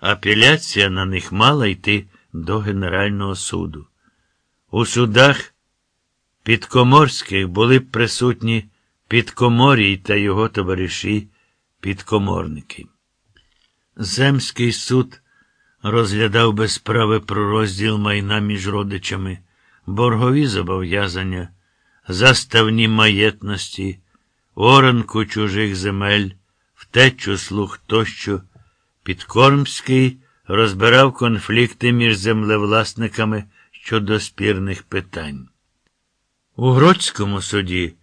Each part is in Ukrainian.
апеляція на них мала йти до Генерального суду. У судах підкоморських були б присутні Підкоморій та його товариші підкоморники. Земський суд розглядав без справи про розділ майна між родичами, боргові зобов'язання, заставні маєтності, оранку чужих земель, втечу слух тощо. Підкормський розбирав конфлікти між землевласниками щодо спірних питань. У Гродському суді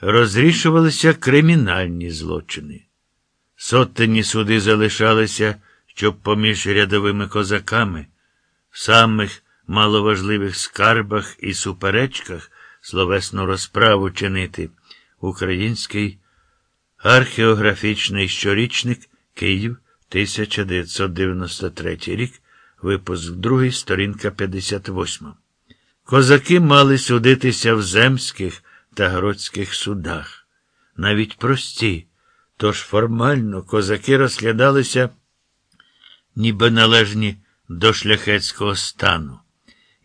розрішувалися кримінальні злочини. Сотені суди залишалися, щоб поміж рядовими козаками, в самих маловажливих скарбах і суперечках словесну розправу чинити український археографічний щорічник Київ 1993 рік, випуск 2, сторінка 58. Козаки мали судитися в земських та городських судах, навіть прості, тож формально козаки розглядалися, ніби належні до шляхетського стану.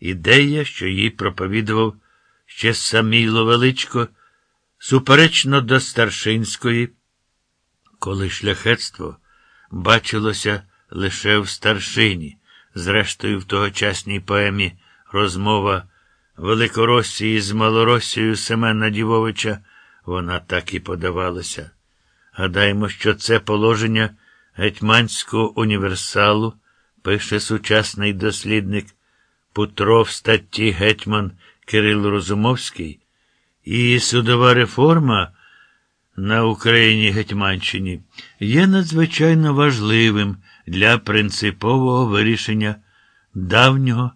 Ідея, що їй проповідував ще Саміло Величко, суперечно до старшинської, коли шляхетство бачилося лише в старшині, зрештою, в тогочасній поемі розмова Великоросії з Малоросією Семена Дівовича, вона так і подавалася. Гадаємо, що це положення гетьманського універсалу, пише сучасний дослідник Путро в статті Гетьман Кирил Розумовський, і судова реформа на Україні Гетьманщині є надзвичайно важливим для принципового вирішення давнього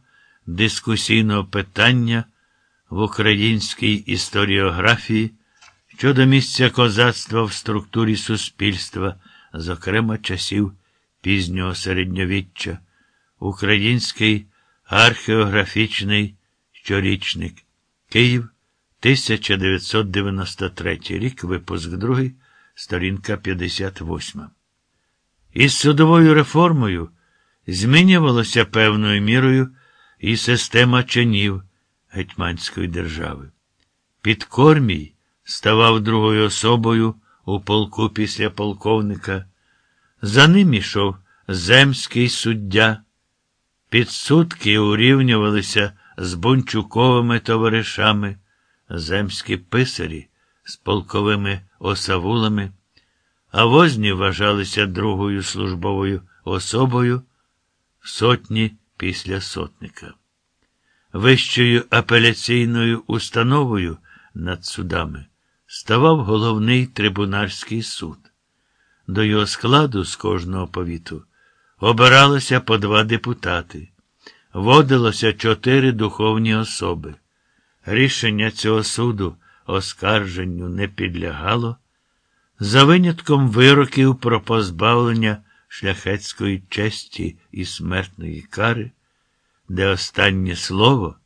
дискусійного питання в українській історіографії щодо місця козацтва в структурі суспільства, зокрема часів пізнього середньовіччя, український археографічний щорічник. Київ 1993 рік, випуск 2, сторінка 58. Із судовою реформою змінювалося певною мірою і система чинів Гетьманської держави. Підкормій ставав другою особою у полку після полковника. За ним ішов земський суддя. Підсудки урівнювалися з бунчуковими товаришами, земські писарі з полковими осавулами, а возні вважалися другою службовою особою сотні після сотника. Вищою апеляційною установою над судами ставав головний трибунальський суд. До його складу з кожного повіту обиралося по два депутати, водилося чотири духовні особи. Рішення цього суду оскарженню не підлягало, за винятком вироків про позбавлення шляхетської честі і смертної кари, де останнє слово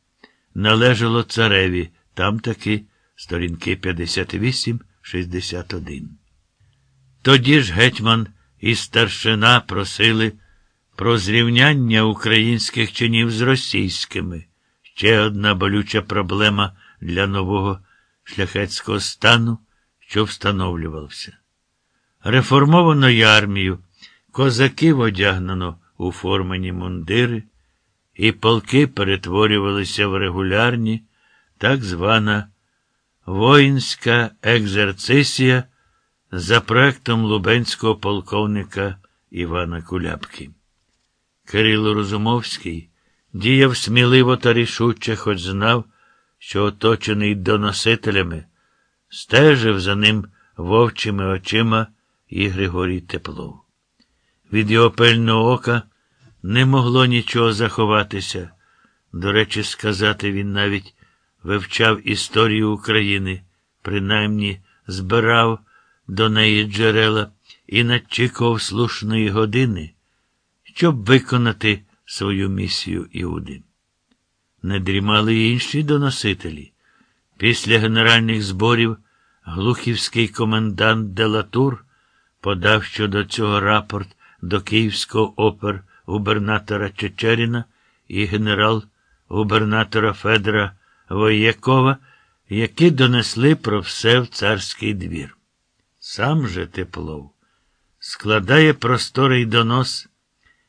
належало цареві, там таки сторінки 58-61. Тоді ж гетьман і старшина просили про зрівняння українських чинів з російськими. Ще одна болюча проблема для нового шляхетського стану, що встановлювався. Реформованою армію козаків одягнено у формані мундири, і полки перетворювалися в регулярні, так звана воїнська екзерцисія за проектом лубенського полковника Івана Куляпки. Кирило Розумовський діяв сміливо та рішуче, хоч знав, що оточений доносителями, стежив за ним вовчими очима і Григорій Теплов. Від його пильного ока не могло нічого заховатися. До речі, сказати, він навіть вивчав історію України, принаймні збирав до неї джерела і начікував слушної години, щоб виконати свою місію Іуди. Не дрімали й інші доносителі. Після генеральних зборів глухівський комендант Делатур подав щодо цього рапорт до Київського опер генерал-губернатора Чечеріна і генерал-губернатора Федора Воєкова, які донесли про все в царський двір. Сам же Теплов складає просторий донос,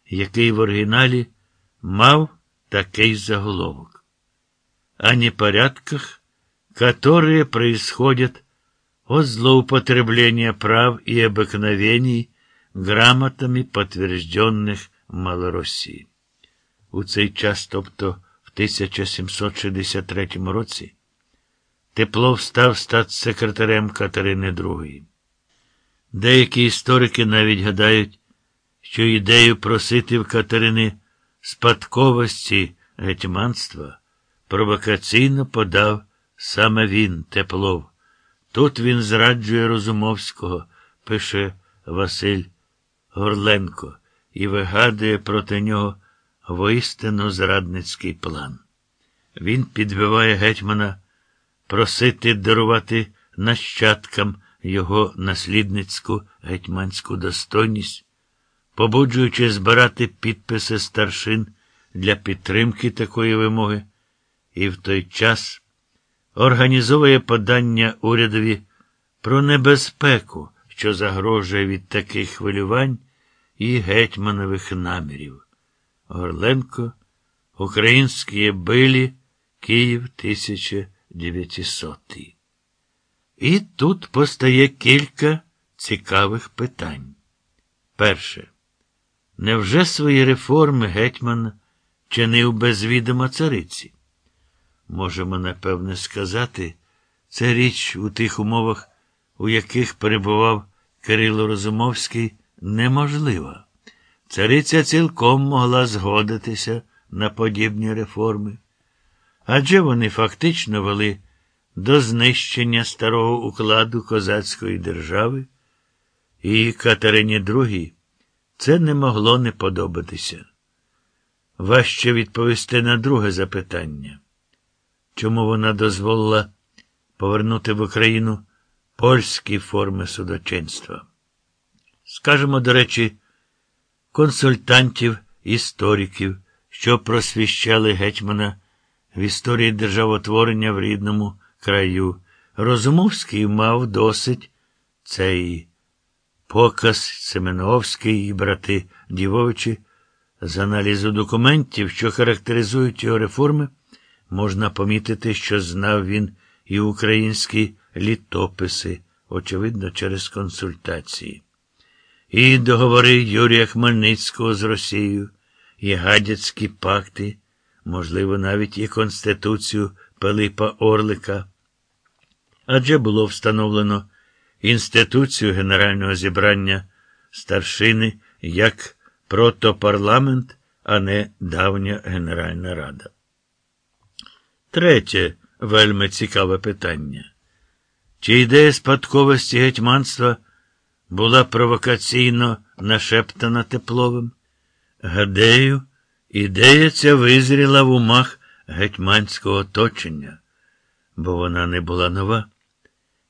який в оригіналі мав такий заголовок. О непорядках, которые происходят от злоупотребления прав и обыкновений грамотами подтвержденных Малоросії. У цей час, тобто в 1763 році, Теплов став статс-секретарем Катерини II. Деякі історики навіть гадають, що ідею просити в Катерини спадковості гетьманства провокаційно подав саме він, Теплов. Тут він зраджує Розумовського, пише Василь Горленко, і вигадує проти нього воістину зрадницький план. Він підбиває гетьмана просити дарувати нащадкам його наслідницьку гетьманську достойність, побуджуючи збирати підписи старшин для підтримки такої вимоги, і в той час організовує подання урядові про небезпеку, що загрожує від таких хвилювань і гетьманових намірів. Горленко, Українські билі, Київ 1900. І тут постає кілька цікавих питань. Перше. Невже свої реформи гетьман чинив без відома цариці? Можемо, напевне, сказати, це річ у тих умовах, у яких перебував Кирило Розумовський, неможлива. Цариця цілком могла згодитися на подібні реформи, адже вони фактично вели до знищення старого укладу козацької держави, і Катерині II це не могло не подобатися. Важче відповісти на друге запитання. Чому вона дозволила повернути в Україну польські форми судочинства? Скажемо, до речі, консультантів, істориків, що просвіщали гетьмана в історії державотворення в рідному краю. Розумовський мав досить цей показ Семеновський і брати Дівовичі з аналізу документів, що характеризують його реформи, можна помітити, що знав він і українські літописи, очевидно, через консультації. І договори Юрія Хмельницького з Росією, і гадяцькі пакти, можливо, навіть і Конституцію Пилипа Орлика. Адже було встановлено інституцію Генерального зібрання старшини як протопарламент, а не давня Генеральна Рада. Третє вельми цікаве питання. Чи ідея спадковості гетьманства була провокаційно нашептана тепловим? Гадею, ідея ця визріла в умах гетьманського оточення, бо вона не була нова.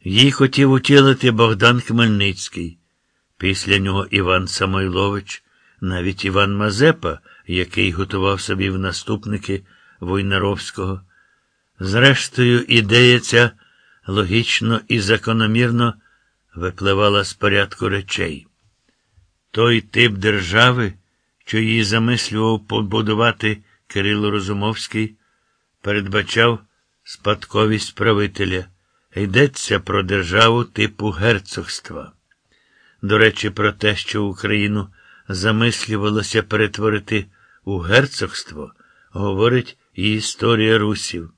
Їй хотів утілити Богдан Хмельницький, після нього Іван Самойлович, навіть Іван Мазепа, який готував собі в наступники Войнаровського. Зрештою, ідея ця логічно і закономірно випливала з порядку речей. Той тип держави, що її замислював побудувати Кирило Розумовський, передбачав спадковість правителя. Йдеться про державу типу герцогства. До речі, про те, що Україну замислювалося перетворити у герцогство, говорить і історія русів.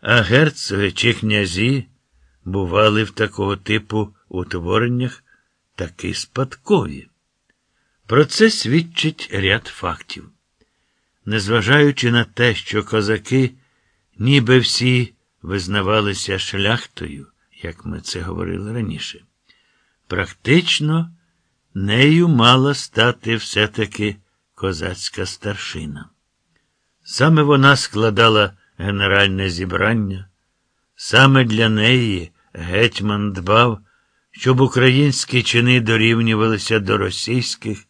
А герцоги чи князі бували в такого типу утвореннях таки спадкові. Про це свідчить ряд фактів. Незважаючи на те, що козаки, ніби всі визнавалися шляхтою, як ми це говорили раніше, практично нею мала стати все-таки козацька старшина. Саме вона складала генеральне зібрання, саме для неї гетьман дбав, щоб українські чини дорівнювалися до російських.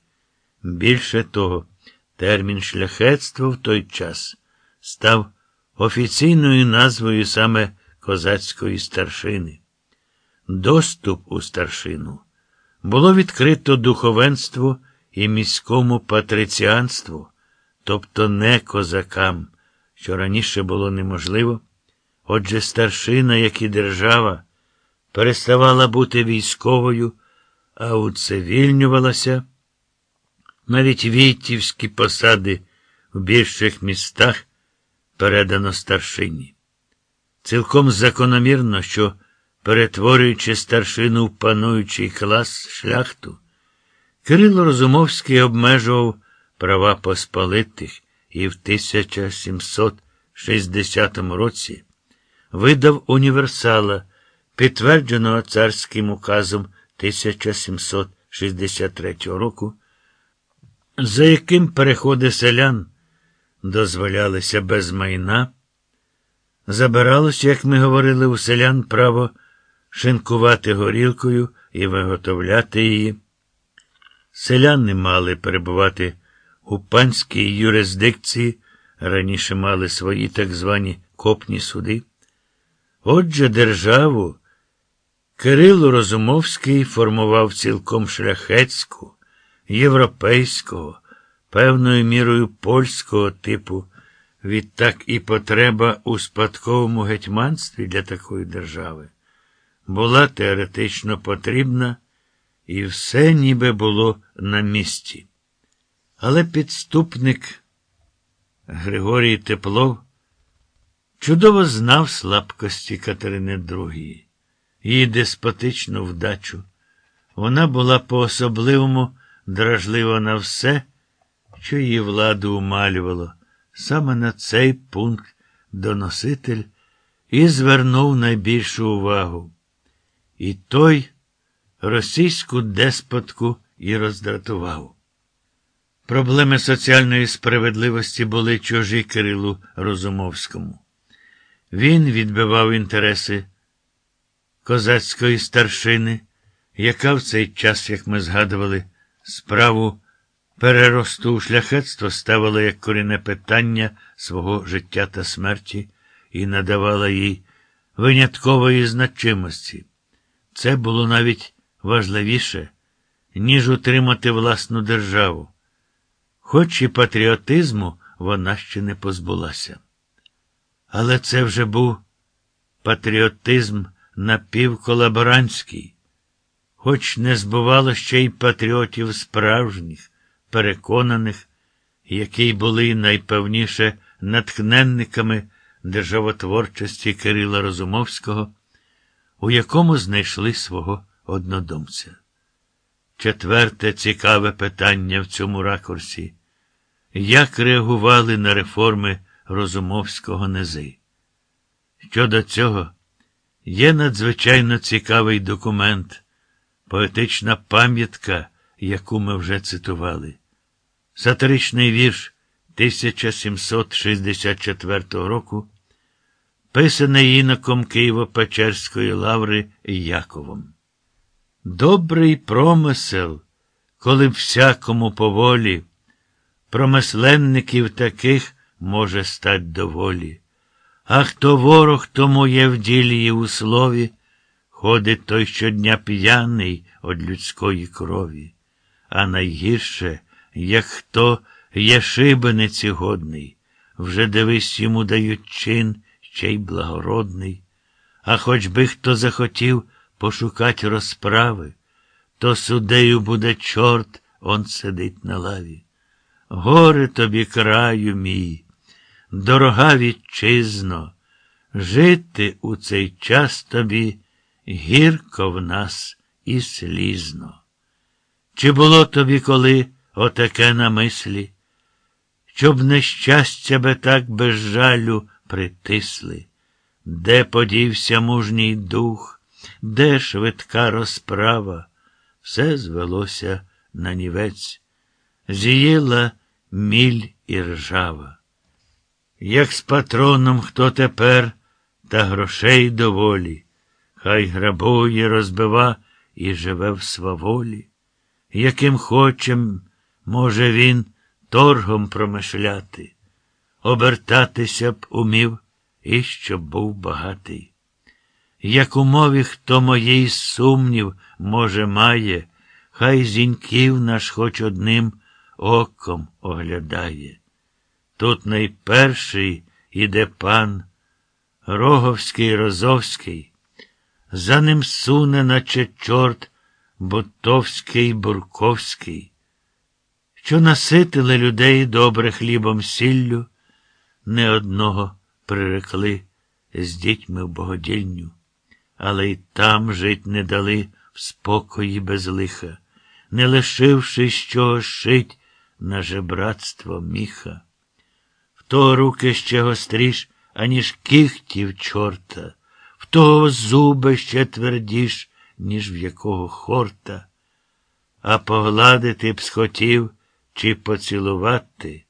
Більше того, Термін шляхетство в той час став офіційною назвою саме козацької старшини. Доступ у старшину було відкрито духовенству і міському патриціанству, тобто не козакам, що раніше було неможливо. Отже, старшина, як і держава, переставала бути військовою, а уцивільнювалася. Навіть війтівські посади в більших містах передано старшині. Цілком закономірно, що, перетворюючи старшину в пануючий клас шляхту, Кирило Розумовський обмежував права посполитих і в 1760 році видав універсала, підтвердженого царським указом 1763 року, за яким переходи селян дозволялися без майна, забиралося, як ми говорили, у селян право шинкувати горілкою і виготовляти її. Селяни мали перебувати у панській юрисдикції, раніше мали свої так звані копні суди. Отже, державу Кирило Розумовський формував цілком шляхетську, європейського, певною мірою польського типу. Відтак і потреба у спадковому гетьманстві для такої держави була теоретично потрібна, і все ніби було на місці. Але підступник Григорій Теплов чудово знав слабкості Катерини II, її деспотичну вдачу. Вона була по-особливому дражлива на все, що її владу умалювало. Саме на цей пункт доноситель і звернув найбільшу увагу. І той російську деспотку і роздратував. Проблеми соціальної справедливості були чужі Кирилу Розумовському. Він відбивав інтереси козацької старшини, яка в цей час, як ми згадували, справу переросту у шляхетство ставила як корінне питання свого життя та смерті і надавала їй виняткової значимості. Це було навіть важливіше, ніж утримати власну державу. Хоч і патріотизму вона ще не позбулася. Але це вже був патріотизм напівколаборантський, хоч не збувало ще й патріотів справжніх, переконаних, які були найпевніше натхненниками державотворчості Кирила Розумовського, у якому знайшли свого однодумця. Четверте цікаве питання в цьому ракурсі як реагували на реформи Розумовського низи. Щодо цього, є надзвичайно цікавий документ, поетична пам'ятка, яку ми вже цитували. Сатиричний вірш 1764 року, писаний іноком Києво-Печерської лаври Яковом. Добрий промисел, коли всякому поволі, промисленників таких може стать доволі. А хто ворог, тому є в ділі і у слові, ходить той щодня п'яний од людської крові. А найгірше, як хто є шибениці годний, вже дивись йому дають чин ще й благородний. А хоч би хто захотів пошукать розправи, то судею буде чорт, он сидить на лаві. Горе тобі, краю мій, дорога вітчизно, жити у цей час тобі гірко в нас і слізно. Чи було тобі коли отаке на мислі, щоб нещастя би так без жалю притисли? Де подівся мужній дух, де швидка розправа? Все звелося на нівець, з'їла міль і ржава. Як з патроном хто тепер, та грошей доволі, хай грабує, розбива і живе в сваволі, яким хочем, може він торгом промишляти, обертатися б умів і щоб був багатий. Як у мові хто моєї сумнів, може, має, хай зіньків наш хоч одним оком оглядає. Тут найперший іде пан Роговський Розовський, за ним суне, наче чорт Ботовський Бурковський, що наситили людей добре хлібом сіллю, не одного прирекли з дітьми в богодільню, але й там жить не дали в спокої без лиха, не лишивши чого шить на жебратство міха. В того руки ще гостріш, аніж кіхтів чорта, в того зуби ще твердіш, ніж в якого хорта, а погладити б схотів чи поцілувати.